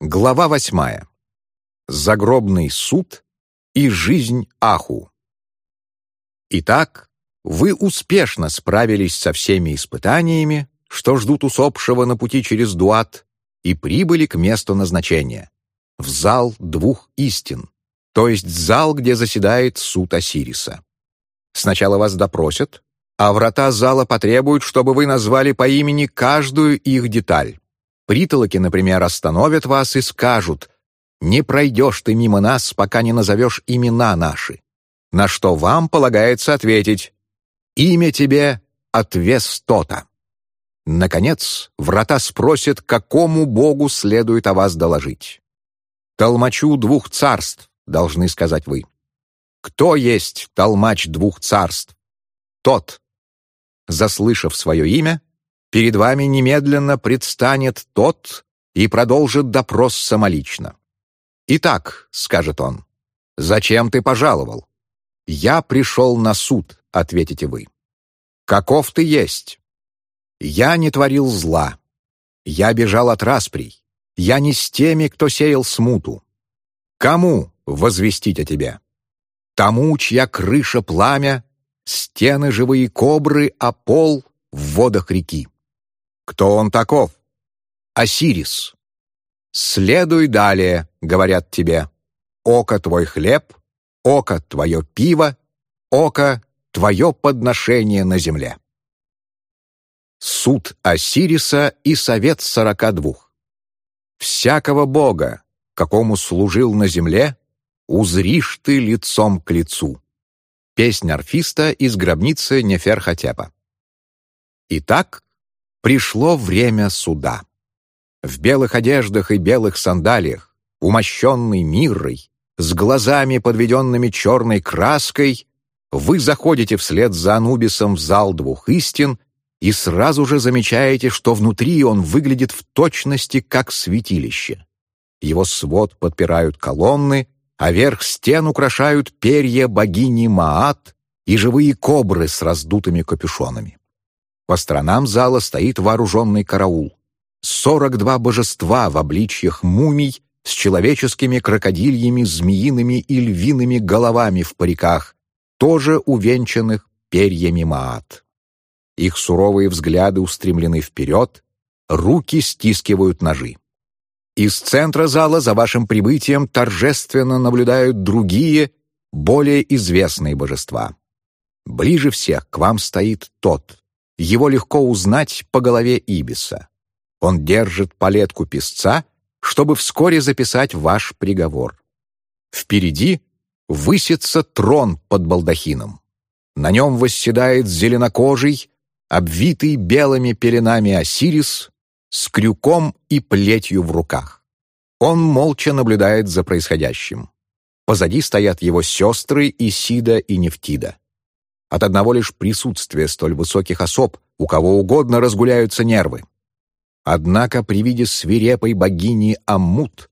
Глава восьмая. Загробный суд и жизнь Аху. Итак, вы успешно справились со всеми испытаниями, что ждут усопшего на пути через Дуат, и прибыли к месту назначения — в зал двух истин, то есть зал, где заседает суд Осириса. Сначала вас допросят, а врата зала потребуют, чтобы вы назвали по имени каждую их деталь. Притолоки, например, остановят вас и скажут «Не пройдешь ты мимо нас, пока не назовешь имена наши». На что вам полагается ответить «Имя тебе отвес то-то». Наконец, врата спросят, какому богу следует о вас доложить. «Толмачу двух царств», — должны сказать вы. Кто есть толмач двух царств? Тот, заслышав свое имя, перед вами немедленно предстанет тот и продолжит допрос самолично. «Итак», — скажет он, — «зачем ты пожаловал?» «Я пришел на суд», — ответите вы. «Каков ты есть?» «Я не творил зла. Я бежал от расприй. Я не с теми, кто сеял смуту. Кому возвестить о тебе?» «Тому, чья крыша пламя, стены живые кобры, а пол в водах реки. Кто он таков? Осирис. Следуй далее, говорят тебе. Око твой хлеб, око твое пиво, око твое подношение на земле. Суд Осириса и совет сорока двух. Всякого бога, какому служил на земле, узришь ты лицом к лицу. Песнь орфиста из гробницы Неферхотепа. Итак, пришло время суда. В белых одеждах и белых сандалиях, умощенный миррой, с глазами, подведенными черной краской, вы заходите вслед за Анубисом в зал двух истин и сразу же замечаете, что внутри он выглядит в точности как святилище. Его свод подпирают колонны, а верх стен украшают перья богини Маат и живые кобры с раздутыми капюшонами. По сторонам зала стоит вооруженный караул. Сорок два божества в обличьях мумий с человеческими крокодильями, змеиными и львиными головами в париках, тоже увенчанных перьями Маат. Их суровые взгляды устремлены вперед, руки стискивают ножи. Из центра зала за вашим прибытием торжественно наблюдают другие, более известные божества. Ближе всех к вам стоит тот. Его легко узнать по голове Ибиса. Он держит палетку песца, чтобы вскоре записать ваш приговор. Впереди высится трон под балдахином. На нем восседает зеленокожий, обвитый белыми пеленами Осирис с крюком и плетью в руках. Он молча наблюдает за происходящим. Позади стоят его сестры Исида и Нефтида. От одного лишь присутствия столь высоких особ у кого угодно разгуляются нервы. Однако при виде свирепой богини Аммут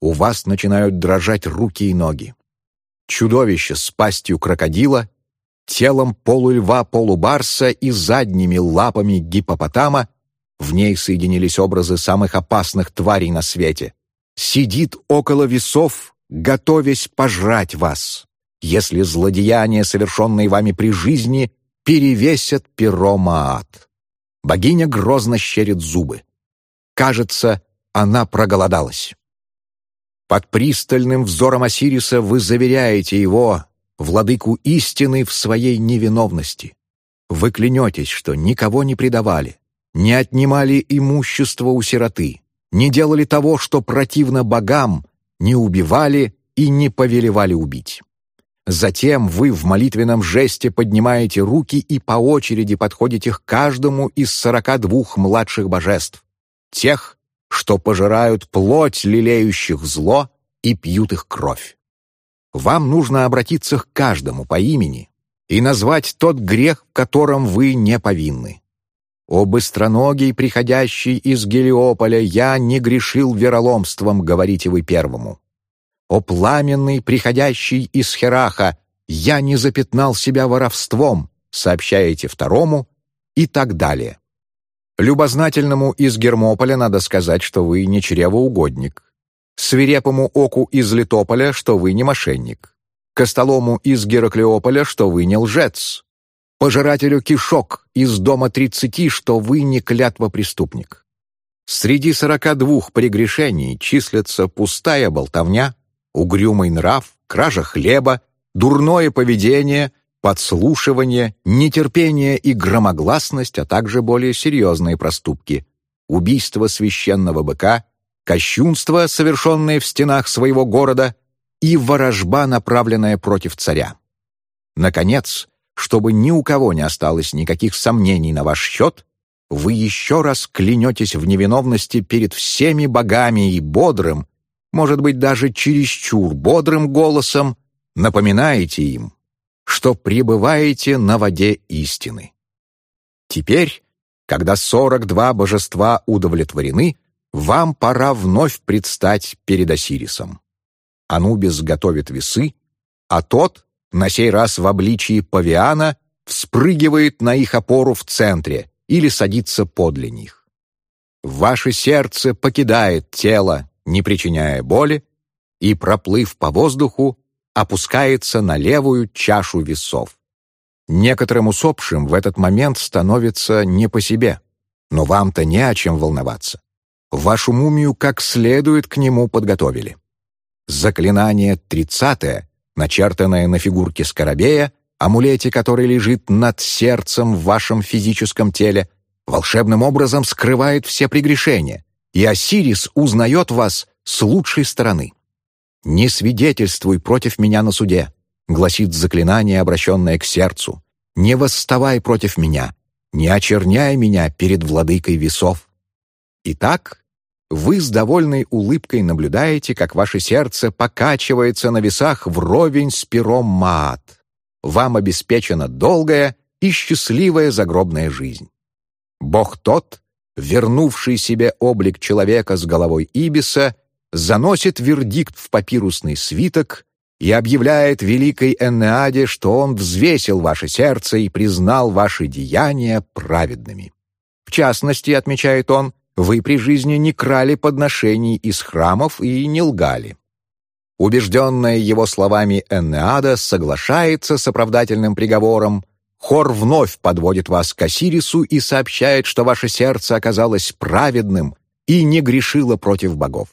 у вас начинают дрожать руки и ноги. Чудовище с пастью крокодила, телом полульва-полубарса и задними лапами гипопотама в ней соединились образы самых опасных тварей на свете. Сидит около весов, готовясь пожрать вас, если злодеяния, совершенные вами при жизни, перевесят перо Маат. Богиня грозно щерит зубы. Кажется, она проголодалась. Под пристальным взором Осириса вы заверяете его, владыку истины, в своей невиновности. Вы клянетесь, что никого не предавали, не отнимали имущество у сироты, не делали того, что противно богам, не убивали и не повелевали убить. Затем вы в молитвенном жесте поднимаете руки и по очереди подходите к каждому из сорока двух младших божеств, тех, что пожирают плоть лелеющих зло и пьют их кровь. Вам нужно обратиться к каждому по имени и назвать тот грех, в котором вы не повинны. «О быстроногий, приходящий из Гелиополя, я не грешил вероломством», — говорите вы первому. «О пламенный, приходящий из Хераха, я не запятнал себя воровством», — сообщаете второму, и так далее. Любознательному из Гермополя надо сказать, что вы не чревоугодник, свирепому оку из Литополя, что вы не мошенник, Костолому из Гераклеополя, что вы не лжец, пожирателю кишок из дома тридцати, что вы не клятва преступник. Среди сорока двух прегрешений числятся пустая болтовня, угрюмый нрав, кража хлеба, дурное поведение, подслушивание, нетерпение и громогласность, а также более серьезные проступки — убийство священного быка, кощунство, совершенное в стенах своего города, и ворожба, направленная против царя. Наконец, чтобы ни у кого не осталось никаких сомнений на ваш счет, вы еще раз клянетесь в невиновности перед всеми богами и бодрым, может быть, даже чересчур бодрым голосом напоминаете им, что пребываете на воде истины. Теперь, когда сорок два божества удовлетворены, вам пора вновь предстать перед Осирисом. Анубис готовит весы, а тот, на сей раз в обличии павиана, вспрыгивает на их опору в центре или садится подле них. Ваше сердце покидает тело, не причиняя боли, и, проплыв по воздуху, опускается на левую чашу весов. Некоторым усопшим в этот момент становится не по себе, но вам-то не о чем волноваться. Вашу мумию как следует к нему подготовили. Заклинание тридцатое, начертанное на фигурке скоробея, амулете, который лежит над сердцем в вашем физическом теле, волшебным образом скрывает все прегрешения, и Осирис узнает вас с лучшей стороны. «Не свидетельствуй против меня на суде», — гласит заклинание, обращенное к сердцу. «Не восставай против меня, не очерняй меня перед владыкой весов». Итак, вы с довольной улыбкой наблюдаете, как ваше сердце покачивается на весах вровень с пером Маат. Вам обеспечена долгая и счастливая загробная жизнь. Бог тот, вернувший себе облик человека с головой Ибиса, заносит вердикт в папирусный свиток и объявляет великой Эннеаде, что он взвесил ваше сердце и признал ваши деяния праведными. В частности, отмечает он, вы при жизни не крали подношений из храмов и не лгали. Убежденная его словами Эннеада соглашается с оправдательным приговором, хор вновь подводит вас к Осирису и сообщает, что ваше сердце оказалось праведным и не грешило против богов.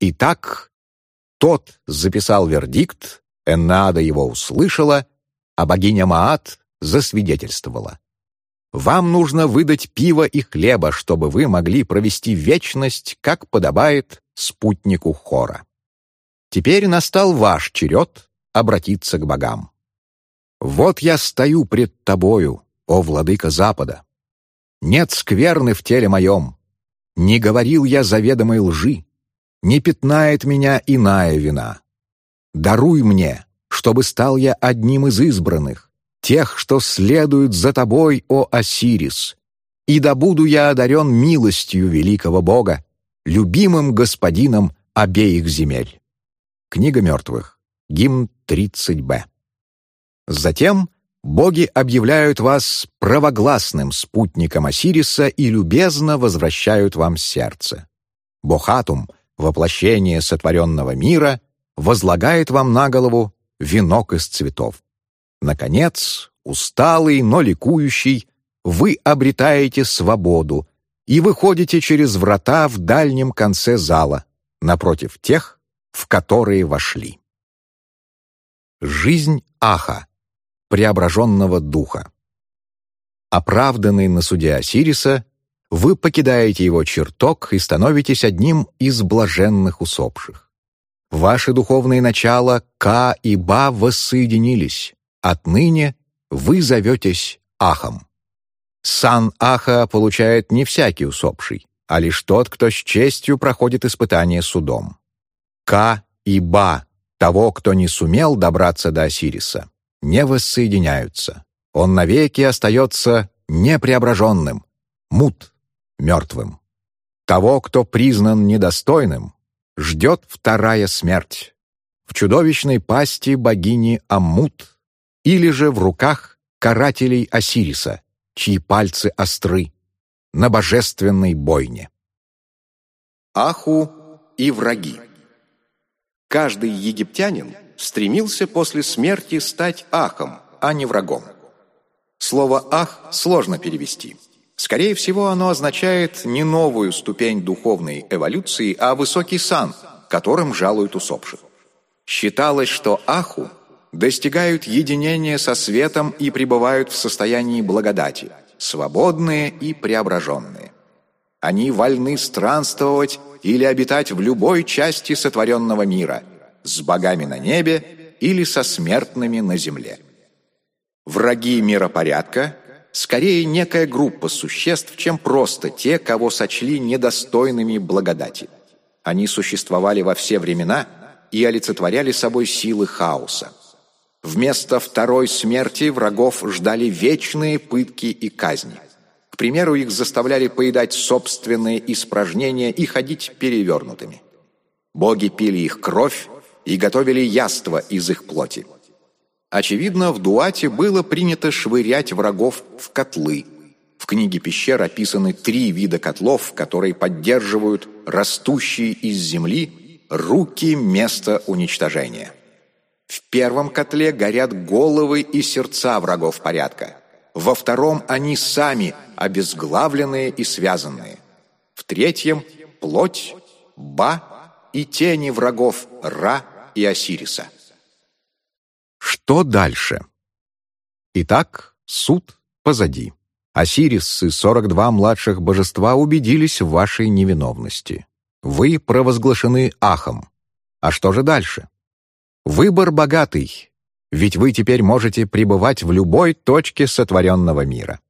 Итак, тот записал вердикт, Эннеада его услышала, а богиня Маат засвидетельствовала. Вам нужно выдать пиво и хлеба, чтобы вы могли провести вечность, как подобает спутнику хора. Теперь настал ваш черед обратиться к богам. Вот я стою пред тобою, о владыка Запада. Нет скверны в теле моем. Не говорил я заведомой лжи. Не пятнает меня иная вина. Даруй мне, чтобы стал я одним из избранных, тех, что следуют за тобой, о Осирис, и да буду я одарен милостью великого Бога, любимым господином обеих земель». Книга мертвых. Гимн 30б. Затем боги объявляют вас правогласным спутником Осириса и любезно возвращают вам сердце. Бохатум, воплощение сотворенного мира, возлагает вам на голову венок из цветов. Наконец, усталый, но ликующий, вы обретаете свободу и выходите через врата в дальнем конце зала, напротив тех, в которые вошли. Жизнь Аха, преображенного духа. Оправданный на суде Осириса, вы покидаете его чертог и становитесь одним из блаженных усопших. Ваши духовные начала Ка и Ба воссоединились, Отныне вы зоветесь Ахом. Сан Аха получает не всякий усопший, а лишь тот, кто с честью проходит испытание судом. Ка и Ба, того, кто не сумел добраться до Осириса, не воссоединяются. Он навеки остается непреображенным, мут, мертвым. Того, кто признан недостойным, ждет вторая смерть. В чудовищной пасти богини Амут или же в руках карателей Осириса, чьи пальцы остры, на божественной бойне. Аху и враги Каждый египтянин стремился после смерти стать ахом, а не врагом. Слово «ах» сложно перевести. Скорее всего, оно означает не новую ступень духовной эволюции, а высокий сан, которым жалуют усопших. Считалось, что аху достигают единения со светом и пребывают в состоянии благодати, свободные и преображенные. Они вольны странствовать или обитать в любой части сотворенного мира, с богами на небе или со смертными на земле. Враги миропорядка – скорее некая группа существ, чем просто те, кого сочли недостойными благодати. Они существовали во все времена и олицетворяли собой силы хаоса. Вместо второй смерти врагов ждали вечные пытки и казни. К примеру, их заставляли поедать собственные испражнения и ходить перевернутыми. Боги пили их кровь и готовили яство из их плоти. Очевидно, в Дуате было принято швырять врагов в котлы. В книге пещер описаны три вида котлов, которые поддерживают растущие из земли руки места уничтожения. В первом котле горят головы и сердца врагов порядка. Во втором они сами обезглавленные и связанные. В третьем – плоть, ба и тени врагов Ра и Осириса. Что дальше? Итак, суд позади. Осирис и 42 младших божества убедились в вашей невиновности. Вы провозглашены Ахом. А что же дальше? Выбор богатый, ведь вы теперь можете пребывать в любой точке сотворенного мира.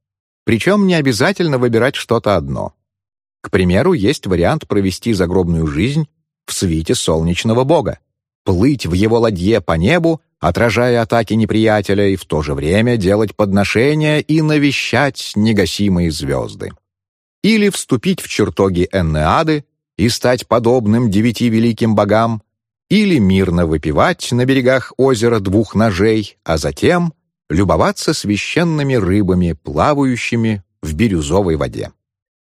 Причем не обязательно выбирать что-то одно. К примеру, есть вариант провести загробную жизнь в свите солнечного бога, плыть в его ладье по небу, отражая атаки неприятеля, и в то же время делать подношения и навещать негасимые звезды. Или вступить в чертоги Эннеады и стать подобным девяти великим богам, или мирно выпивать на берегах озера двух ножей, а затем любоваться священными рыбами, плавающими в бирюзовой воде.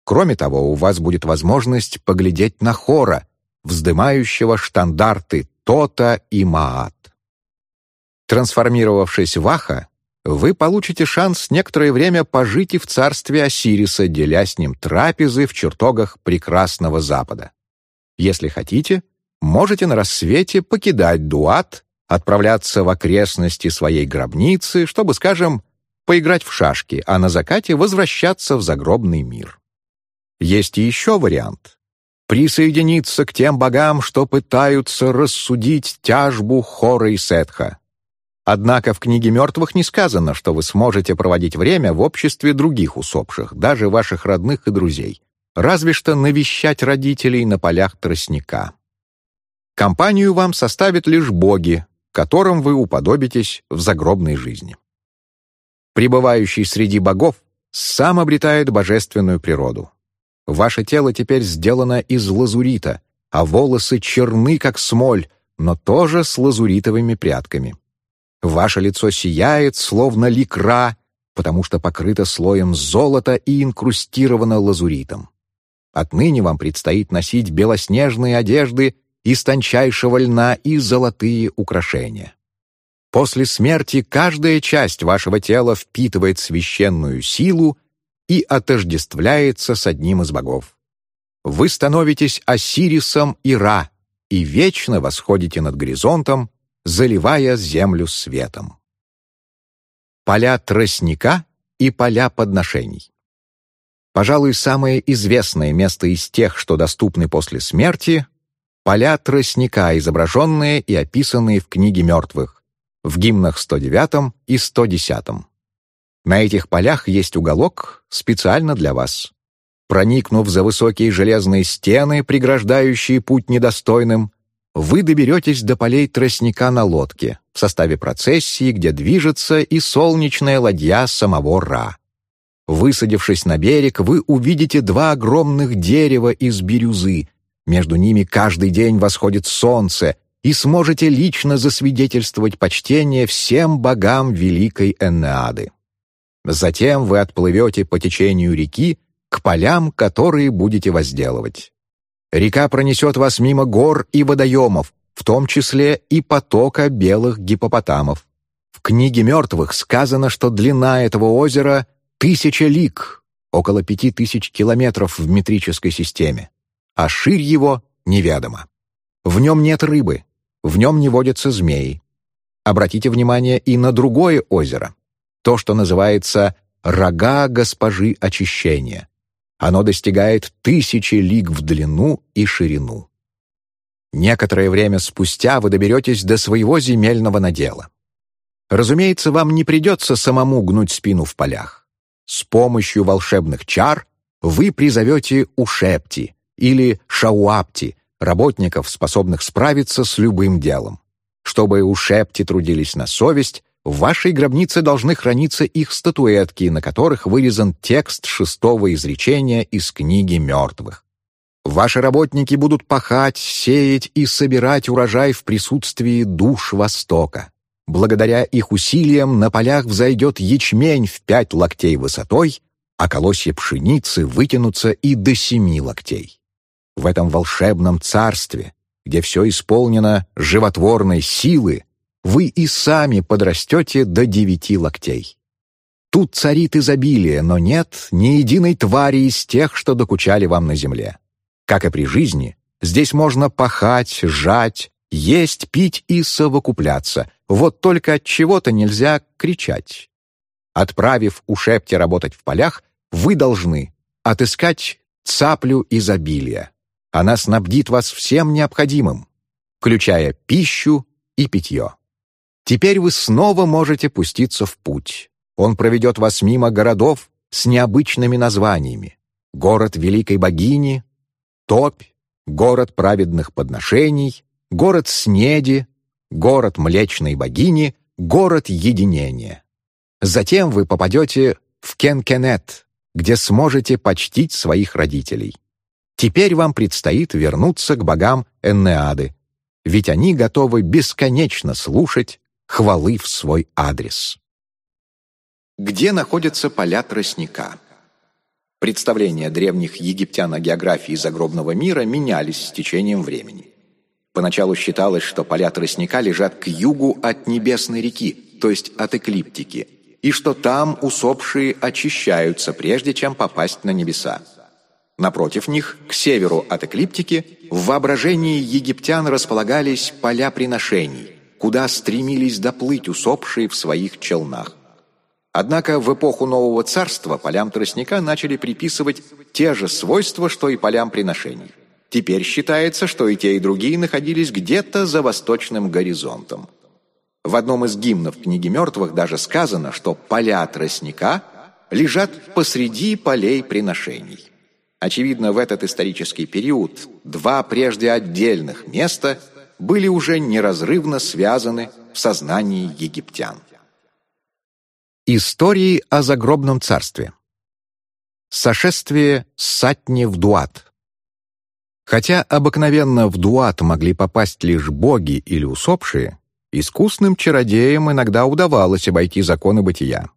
Кроме того, у вас будет возможность поглядеть на хора, вздымающего штандарты Тота и Маат. Трансформировавшись в Аха, вы получите шанс некоторое время пожить и в царстве Осириса, деля с ним трапезы в чертогах прекрасного Запада. Если хотите, можете на рассвете покидать Дуат, отправляться в окрестности своей гробницы, чтобы, скажем, поиграть в шашки, а на закате возвращаться в загробный мир. Есть еще вариант. Присоединиться к тем богам, что пытаются рассудить тяжбу Хора и Сетха. Однако в книге мертвых не сказано, что вы сможете проводить время в обществе других усопших, даже ваших родных и друзей, разве что навещать родителей на полях тростника. Компанию вам составят лишь боги, которым вы уподобитесь в загробной жизни. Пребывающий среди богов сам обретает божественную природу. Ваше тело теперь сделано из лазурита, а волосы черны, как смоль, но тоже с лазуритовыми прядками. Ваше лицо сияет, словно ликра, потому что покрыто слоем золота и инкрустировано лазуритом. Отныне вам предстоит носить белоснежные одежды из тончайшего льна и золотые украшения. После смерти каждая часть вашего тела впитывает священную силу и отождествляется с одним из богов. Вы становитесь Осирисом и Ра и вечно восходите над горизонтом, заливая землю светом. Поля тростника и поля подношений. Пожалуй, самое известное место из тех, что доступны после смерти, поля тростника, изображенные и описанные в книге мертвых, в гимнах 109 и 110. На этих полях есть уголок специально для вас. Проникнув за высокие железные стены, преграждающие путь недостойным, вы доберетесь до полей тростника на лодке в составе процессии, где движется и солнечная ладья самого Ра. Высадившись на берег, вы увидите два огромных дерева из бирюзы, между ними каждый день восходит солнце, и сможете лично засвидетельствовать почтение всем богам Великой Эннеады. Затем вы отплывете по течению реки к полям, которые будете возделывать. Река пронесет вас мимо гор и водоемов, в том числе и потока белых гипопотамов. В книге мертвых сказано, что длина этого озера — тысяча лиг, около пяти тысяч километров в метрической системе, а ширь его неведома. В нем нет рыбы, в нем не водятся змеи. Обратите внимание и на другое озеро, то, что называется «рога госпожи очищения». Оно достигает тысячи лиг в длину и ширину. Некоторое время спустя вы доберетесь до своего земельного надела. Разумеется, вам не придется самому гнуть спину в полях. С помощью волшебных чар вы призовете Ушепти или Шауапти, работников, способных справиться с любым делом. Чтобы Ушепти трудились на совесть, в вашей гробнице должны храниться их статуэтки, на которых вырезан текст шестого изречения из книги мертвых. Ваши работники будут пахать, сеять и собирать урожай в присутствии душ Востока. Благодаря их усилиям на полях взойдет ячмень в пять локтей высотой, а колосья пшеницы вытянутся и до семи локтей. В этом волшебном царстве, где все исполнено животворной силы, вы и сами подрастете до девяти локтей. Тут царит изобилие, но нет ни единой твари из тех, что докучали вам на земле. Как и при жизни, здесь можно пахать, жать, есть, пить и совокупляться. Вот только от чего-то нельзя кричать. Отправив у Шепти работать в полях, вы должны отыскать цаплю изобилия. Она снабдит вас всем необходимым, включая пищу и питье. Теперь вы снова можете пуститься в путь. Он проведет вас мимо городов с необычными названиями. Город Великой Богини, Топь, город праведных подношений, город Снеди, город Млечной Богини, город Единения. Затем вы попадете в Кенкенет, где сможете почтить своих родителей. Теперь вам предстоит вернуться к богам Эннеады, ведь они готовы бесконечно слушать хвалы в свой адрес. Где находятся поля тростника? Представления древних египтян о географии загробного мира менялись с течением времени. Поначалу считалось, что поля тростника лежат к югу от Небесной реки, то есть от эклиптики, и что там усопшие очищаются, прежде чем попасть на небеса. Напротив них, к северу от эклиптики, в воображении египтян располагались поля приношений, куда стремились доплыть усопшие в своих челнах. Однако в эпоху Нового Царства полям тростника начали приписывать те же свойства, что и полям приношений. Теперь считается, что и те, и другие находились где-то за восточным горизонтом. В одном из гимнов книги мертвых даже сказано, что поля тростника лежат посреди полей приношений. Очевидно, в этот исторический период два прежде отдельных места были уже неразрывно связаны в сознании египтян. Истории о загробном царстве. Сошествие Сатни в Дуат. Хотя обыкновенно в Дуат могли попасть лишь боги или усопшие, искусным чародеям иногда удавалось обойти законы бытия.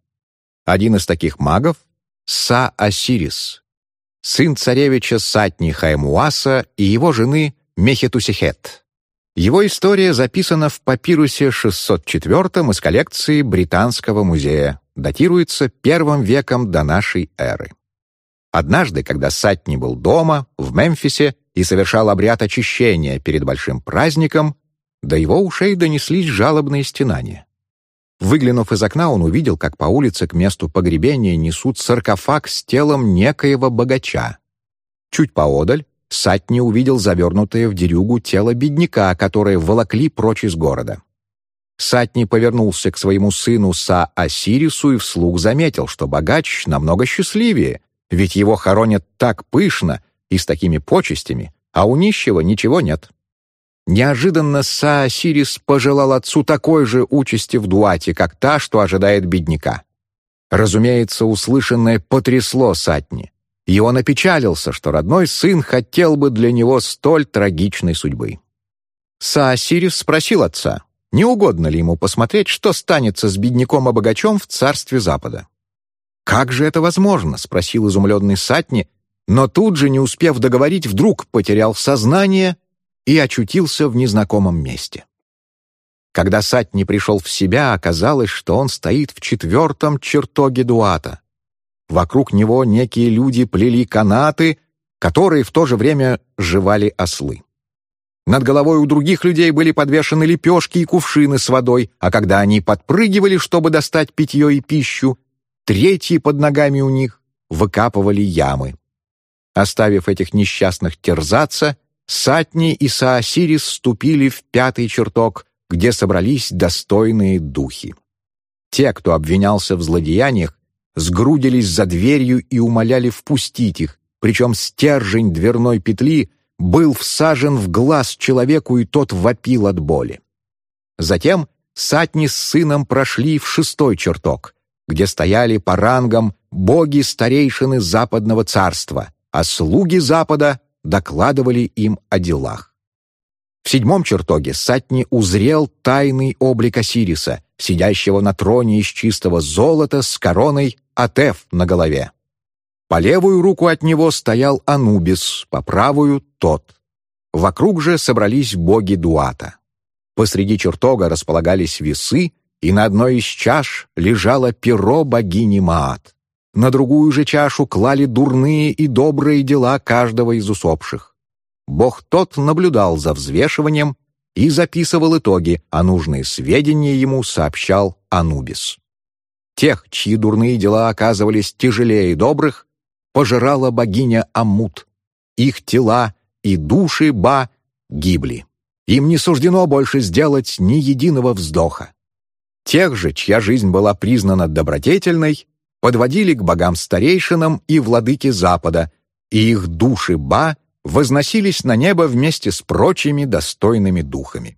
Один из таких магов — Са-Осирис, сын царевича Сатни Хаймуаса и его жены Мехетусихет. Его история записана в папирусе 604 из коллекции Британского музея, датируется первым веком до нашей эры. Однажды, когда Сатни был дома, в Мемфисе, и совершал обряд очищения перед большим праздником, до его ушей донеслись жалобные стенания. Выглянув из окна, он увидел, как по улице к месту погребения несут саркофаг с телом некоего богача. Чуть поодаль Сатни увидел завернутое в дерюгу тело бедняка, которое волокли прочь из города. Сатни повернулся к своему сыну Са-Осирису и вслух заметил, что богач намного счастливее, ведь его хоронят так пышно и с такими почестями, а у нищего ничего нет. Неожиданно Са-Осирис пожелал отцу такой же участи в дуате, как та, что ожидает бедняка. Разумеется, услышанное потрясло Сатни и он опечалился, что родной сын хотел бы для него столь трагичной судьбы. Саосирис спросил отца, не угодно ли ему посмотреть, что станется с бедняком и богачом в царстве Запада. «Как же это возможно?» — спросил изумленный Сатни, но тут же, не успев договорить, вдруг потерял сознание и очутился в незнакомом месте. Когда Сатни пришел в себя, оказалось, что он стоит в четвертом чертоге Дуата. Вокруг него некие люди плели канаты, которые в то же время жевали ослы. Над головой у других людей были подвешены лепешки и кувшины с водой, а когда они подпрыгивали, чтобы достать питье и пищу, третьи под ногами у них выкапывали ямы. Оставив этих несчастных терзаться, Сатни и Саосирис вступили в пятый чертог, где собрались достойные духи. Те, кто обвинялся в злодеяниях, сгрудились за дверью и умоляли впустить их, причем стержень дверной петли был всажен в глаз человеку, и тот вопил от боли. Затем Сатни с сыном прошли в шестой чертог, где стояли по рангам боги-старейшины Западного царства, а слуги Запада докладывали им о делах. В седьмом чертоге Сатни узрел тайный облик Осириса, сидящего на троне из чистого золота с короной Атеф на голове. По левую руку от него стоял Анубис, по правую — тот. Вокруг же собрались боги Дуата. Посреди чертога располагались весы, и на одной из чаш лежало перо богини Маат. На другую же чашу клали дурные и добрые дела каждого из усопших. Бог тот наблюдал за взвешиванием и записывал итоги, а нужные сведения ему сообщал Анубис. Тех, чьи дурные дела оказывались тяжелее добрых, пожирала богиня Амут. Их тела и души Ба гибли. Им не суждено больше сделать ни единого вздоха. Тех же, чья жизнь была признана добродетельной, подводили к богам-старейшинам и владыке Запада, и их души Ба возносились на небо вместе с прочими достойными духами.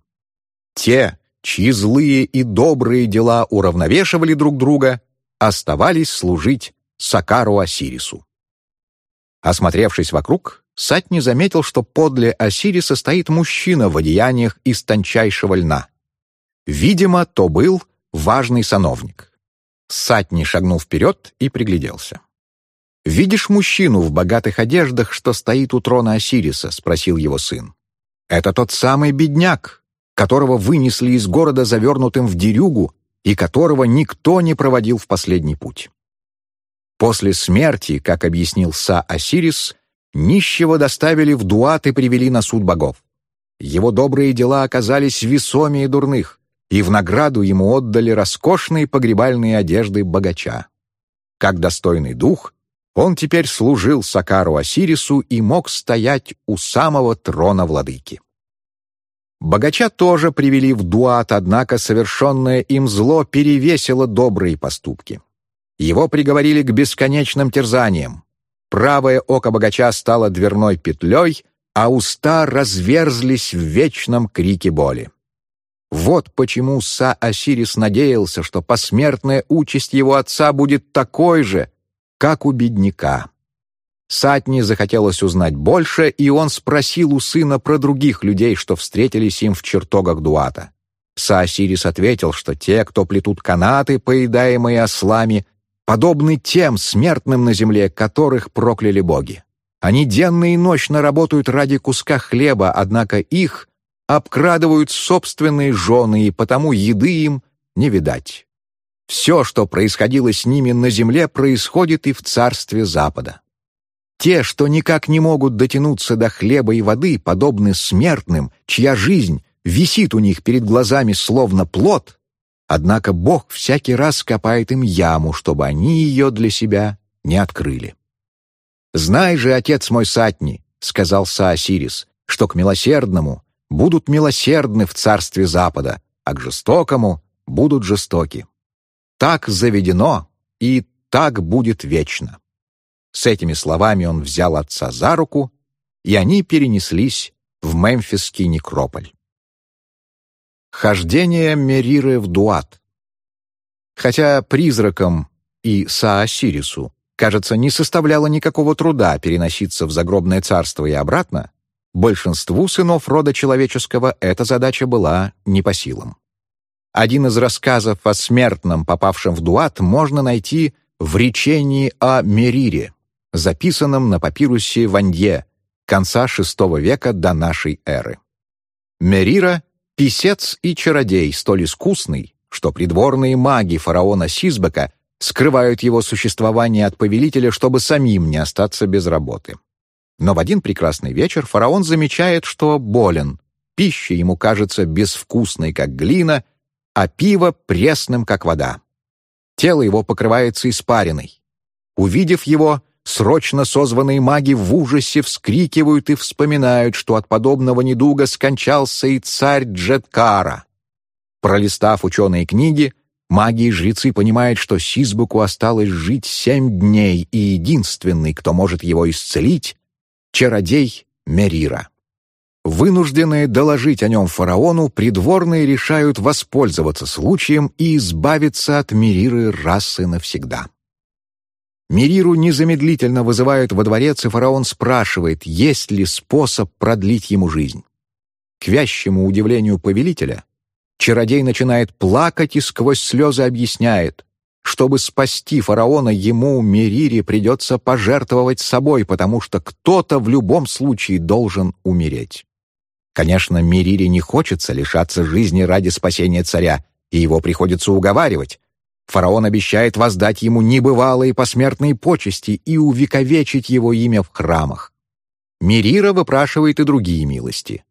Те, чьи злые и добрые дела уравновешивали друг друга, оставались служить Сакару Осирису. Осмотревшись вокруг, Сатни заметил, что подле Осириса стоит мужчина в одеяниях из тончайшего льна. Видимо, то был важный сановник. Сатни шагнул вперед и пригляделся. «Видишь мужчину в богатых одеждах, что стоит у трона Осириса?» — спросил его сын. «Это тот самый бедняк, которого вынесли из города завернутым в дерюгу и которого никто не проводил в последний путь. После смерти, как объяснил Са Осирис, нищего доставили в Дуат и привели на суд богов. Его добрые дела оказались весомее дурных, и в награду ему отдали роскошные погребальные одежды богача. Как достойный дух, он теперь служил Сакару Осирису и мог стоять у самого трона владыки. Богача тоже привели в дуат, однако совершенное им зло перевесило добрые поступки. Его приговорили к бесконечным терзаниям. Правое око богача стало дверной петлей, а уста разверзлись в вечном крике боли. Вот почему Са-Осирис надеялся, что посмертная участь его отца будет такой же, как у бедняка. Сатни захотелось узнать больше, и он спросил у сына про других людей, что встретились им в чертогах Дуата. Са-Осирис ответил, что те, кто плетут канаты, поедаемые ослами, подобны тем смертным на земле, которых прокляли боги. Они денно и ночно работают ради куска хлеба, однако их обкрадывают собственные жены, и потому еды им не видать. Все, что происходило с ними на земле, происходит и в царстве Запада. Те, что никак не могут дотянуться до хлеба и воды, подобны смертным, чья жизнь висит у них перед глазами словно плод, однако Бог всякий раз копает им яму, чтобы они ее для себя не открыли. «Знай же, отец мой Сатни», — сказал Саосирис, «что к милосердному будут милосердны в царстве Запада, а к жестокому будут жестоки. Так заведено, и так будет вечно». С этими словами он взял отца за руку, и они перенеслись в мемфисский некрополь. Хождение Мериры в Дуат Хотя призракам и Саосирису, кажется, не составляло никакого труда переноситься в загробное царство и обратно, большинству сынов рода человеческого эта задача была не по силам. Один из рассказов о смертном, попавшем в Дуат, можно найти в речении о Мерире, записанном на папирусе Ванье конца VI века до нашей эры. Мерира — писец и чародей, столь искусный, что придворные маги фараона Сизбека скрывают его существование от повелителя, чтобы самим не остаться без работы. Но в один прекрасный вечер фараон замечает, что болен. Пища ему кажется безвкусной, как глина, а пиво — пресным, как вода. Тело его покрывается испариной. Увидев его, срочно созванные маги в ужасе вскрикивают и вспоминают, что от подобного недуга скончался и царь Джеткара. Пролистав ученые книги, маги и жрецы понимают, что Сизбуку осталось жить семь дней, и единственный, кто может его исцелить, чародей Мерира. Вынужденные доложить о нем фараону, придворные решают воспользоваться случаем и избавиться от Мериры расы навсегда. Мериру незамедлительно вызывают во дворец, и фараон спрашивает, есть ли способ продлить ему жизнь. К вящему удивлению повелителя, чародей начинает плакать и сквозь слезы объясняет, чтобы спасти фараона, ему, Мерире, придется пожертвовать собой, потому что кто-то в любом случае должен умереть. Конечно, Мерире не хочется лишаться жизни ради спасения царя, и его приходится уговаривать. Фараон обещает воздать ему небывалые посмертные почести и увековечить его имя в храмах. Мерира выпрашивает и другие милости.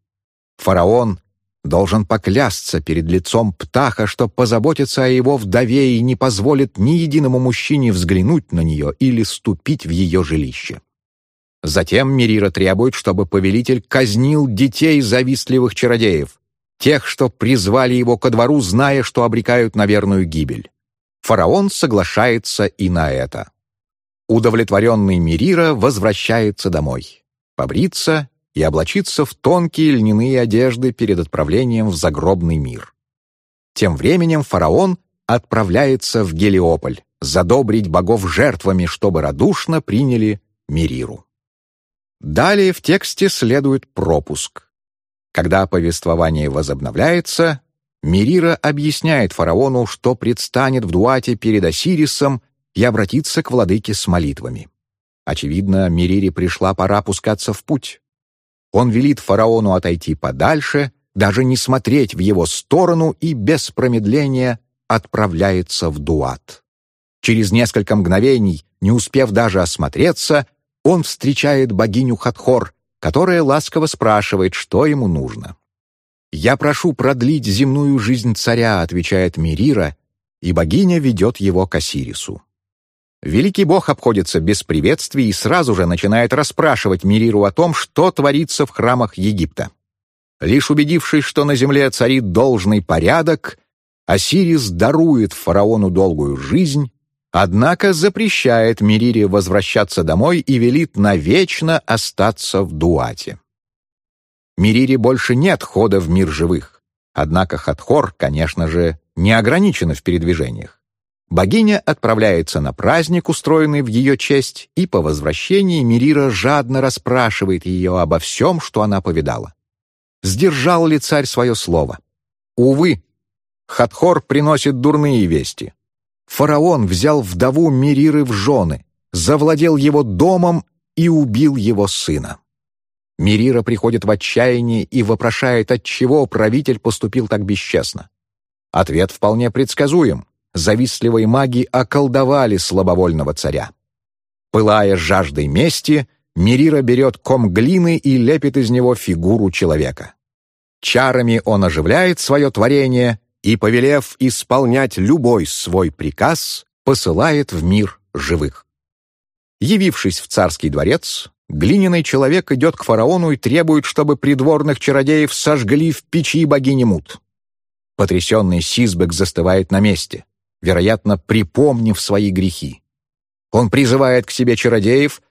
Фараон должен поклясться перед лицом Птаха, что позаботится о его вдове и не позволит ни единому мужчине взглянуть на нее или ступить в ее жилище. Затем Мирира требует, чтобы повелитель казнил детей завистливых чародеев, тех, что призвали его ко двору, зная, что обрекают на верную гибель. Фараон соглашается и на это. Удовлетворенный Мирира возвращается домой. Побриться и облачиться в тонкие льняные одежды перед отправлением в загробный мир. Тем временем фараон отправляется в Гелиополь задобрить богов жертвами, чтобы радушно приняли Мириру. Далее в тексте следует пропуск. Когда повествование возобновляется, Мирира объясняет фараону, что предстанет в Дуате перед Осирисом и обратится к владыке с молитвами. Очевидно, Мирире пришла пора пускаться в путь. Он велит фараону отойти подальше, даже не смотреть в его сторону и без промедления отправляется в Дуат. Через несколько мгновений, не успев даже осмотреться, он встречает богиню Хатхор, которая ласково спрашивает, что ему нужно. «Я прошу продлить земную жизнь царя», — отвечает Мирира, и богиня ведет его к Осирису. Великий бог обходится без приветствий и сразу же начинает расспрашивать Мириру о том, что творится в храмах Египта. Лишь убедившись, что на земле царит должный порядок, Осирис дарует фараону долгую жизнь, однако запрещает Мирире возвращаться домой и велит навечно остаться в Дуате. Мирире больше нет хода в мир живых, однако Хатхор, конечно же, не ограничена в передвижениях. Богиня отправляется на праздник, устроенный в ее честь, и по возвращении Мирира жадно расспрашивает ее обо всем, что она повидала. Сдержал ли царь свое слово? Увы, Хатхор приносит дурные вести. Фараон взял вдову Мириры в жены, завладел его домом и убил его сына. Мирира приходит в отчаяние и вопрошает, отчего правитель поступил так бесчестно. Ответ вполне предсказуем завистливые маги околдовали слабовольного царя. Пылая жаждой мести, Мирира берет ком глины и лепит из него фигуру человека. Чарами он оживляет свое творение и, повелев исполнять любой свой приказ, посылает в мир живых. Явившись в царский дворец, глиняный человек идет к фараону и требует, чтобы придворных чародеев сожгли в печи богини Мут. Потрясенный Сизбек застывает на месте вероятно, припомнив свои грехи. Он призывает к себе чародеев,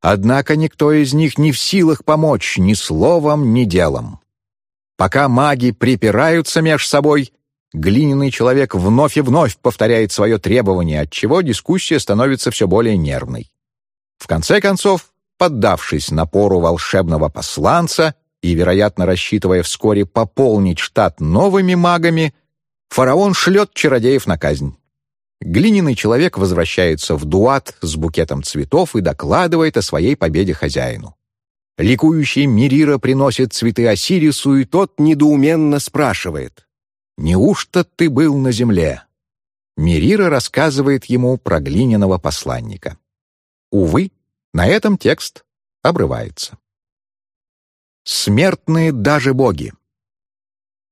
однако никто из них не в силах помочь ни словом, ни делом. Пока маги припираются меж собой, глиняный человек вновь и вновь повторяет свое требование, отчего дискуссия становится все более нервной. В конце концов, поддавшись напору волшебного посланца и, вероятно, рассчитывая вскоре пополнить штат новыми магами, фараон шлет чародеев на казнь. Глиняный человек возвращается в дуат с букетом цветов и докладывает о своей победе хозяину. Ликующий Мирира приносит цветы Осирису, и тот недоуменно спрашивает, «Неужто ты был на земле?» Мирира рассказывает ему про глиняного посланника. Увы, на этом текст обрывается. Смертные даже боги.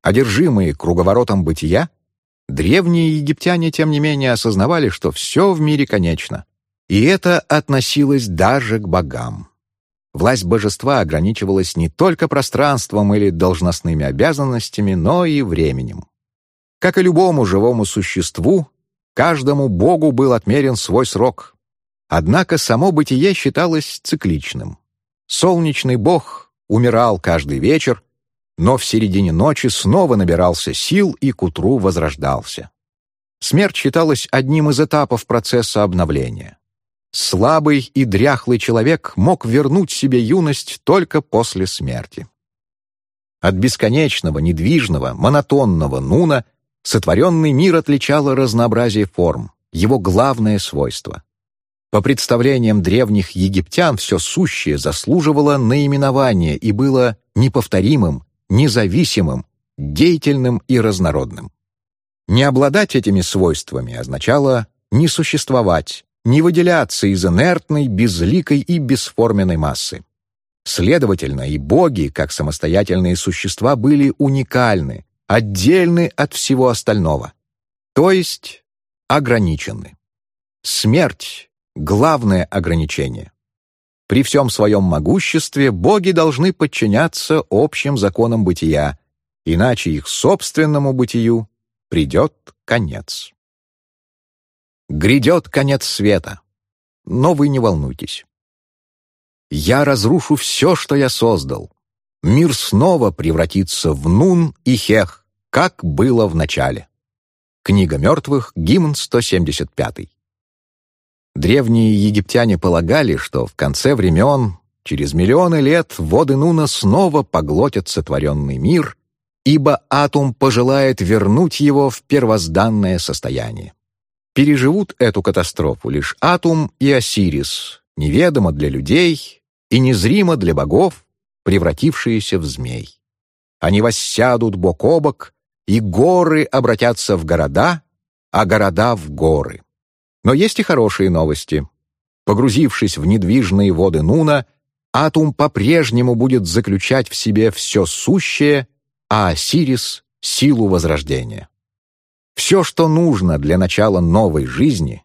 Одержимые круговоротом бытия, древние египтяне, тем не менее, осознавали, что все в мире конечно, и это относилось даже к богам. Власть божества ограничивалась не только пространством или должностными обязанностями, но и временем. Как и любому живому существу, каждому богу был отмерен свой срок. Однако само бытие считалось цикличным. Солнечный бог умирал каждый вечер, но в середине ночи снова набирался сил и к утру возрождался. Смерть считалась одним из этапов процесса обновления. Слабый и дряхлый человек мог вернуть себе юность только после смерти. От бесконечного, недвижного, монотонного нуна Сотворенный мир отличало разнообразие форм, его главное свойство. По представлениям древних египтян все сущее заслуживало наименования и было неповторимым, независимым, деятельным и разнородным. Не обладать этими свойствами означало не существовать, не выделяться из инертной, безликой и бесформенной массы. Следовательно, и боги, как самостоятельные существа, были уникальны, отдельны от всего остального, то есть ограничены. Смерть — главное ограничение. При всем своем могуществе боги должны подчиняться общим законам бытия, иначе их собственному бытию придет конец. Грядет конец света, но вы не волнуйтесь. Я разрушу все, что я создал. Мир снова превратится в Нун и Хех, как было в начале. Книга мертвых, гимн 175. Древние египтяне полагали, что в конце времен, через миллионы лет, воды Нуна снова поглотят сотворенный мир, ибо Атум пожелает вернуть его в первозданное состояние. Переживут эту катастрофу лишь Атум и Осирис, неведомо для людей и незримо для богов, превратившиеся в змей. Они воссядут бок о бок и горы обратятся в города, а города в горы. Но есть и хорошие новости. Погрузившись в недвижные воды Нуна, Атум по-прежнему будет заключать в себе все сущее, а Осирис — силу возрождения. Все, что нужно для начала новой жизни,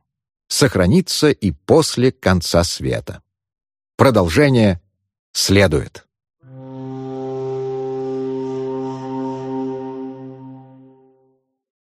сохранится и после конца света. Продолжение следует.